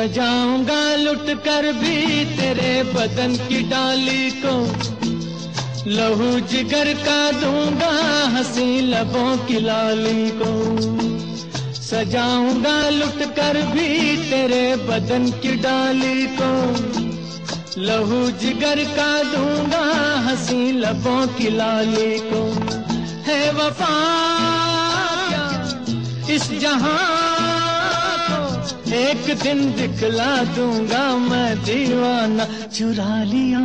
سجاؤں گا، لٹ کر بھی تیرے بدن کی ڈالی کو۔ لہو جگر کا دوں گا، ہنسی لبوں کی لالی کو۔ سجاؤں گا، لٹ کر بھی تیرے بدن کی ڈالی کو۔ لہو جگر کا دوں گا، ہنسی لبوں کی لالی کو۔ ہے وفا کیا؟ اس جہاں ایک دن دکھلا دوں گا میں دیوانہ۔ چرا لیا۔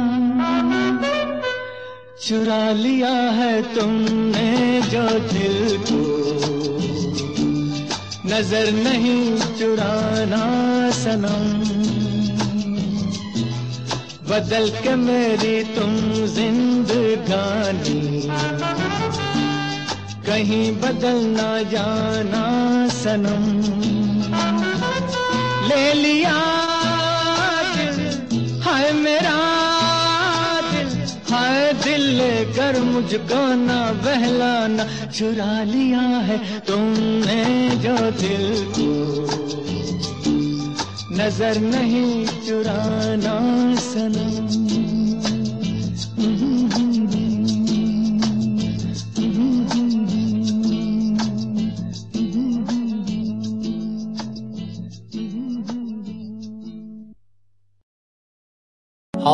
چرا لیا ہے تم نے جو دل کو۔ نظر نہیں چرانا سنم بدل کے میری تم زندگانی۔ کہیں بدل نہ جانا سنم لے لیا دل ہائے میرا دل ہائے دل لے کر مجھ کو نہ بہلانا۔ چرا لیا ہے تم نے جو دل کو۔ نظر نہیں چرانا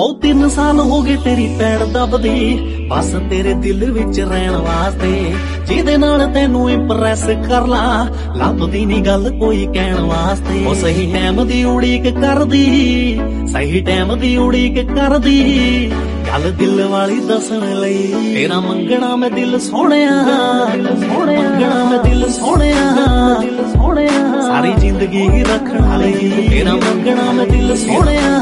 ਆਓ ਤਿੰਨ ਸਾਲ ਹੋ ਗਏ ਤੇਰੀ ਪੈੜ ਦਬਦੀ, ਬਸ ਤੇਰੇ ਦਿਲ ਵਿੱਚ ਰਹਿਣ ਵਾਸਤੇ। ਜਿਹਦੇ ਨਾਲ ਤੈਨੂੰ ਇੰਪ੍ਰੈਸ ਕਰ ਲਾ, ਲੱਭਦੀ ਨਹੀਂ ਗੱਲ ਕੋਈ ਕਹਿਣ ਵਾਸਤੇ। ਉਹ ਸਹੀ ਟਾਈਮ ਦੀ ਉਡੀਕ ਕਰਦੀ, ਸਹੀ ਟਾਈਮ ਦੀ ਉਡੀਕ ਕਰਦੀ। ਗੱਲ ਦਿਲ ਵਾਲੀ ਦੱਸਣ ਲਈ ਤੇਰਾ ਮੰਗਣਾ ਮੈਂ ਦਿਲ ਸੋਹਣਿਆ ਮੰਗਣਾ ਮੈਂ ਸਾਰੀ ਜ਼ਿੰਦਗੀ ਰੱਖਣ ਲਈ। ਤੇਰਾ ਮੰਗਣਾ ਮੈਂ ਦਿਲ ਸੋਹਣਿਆ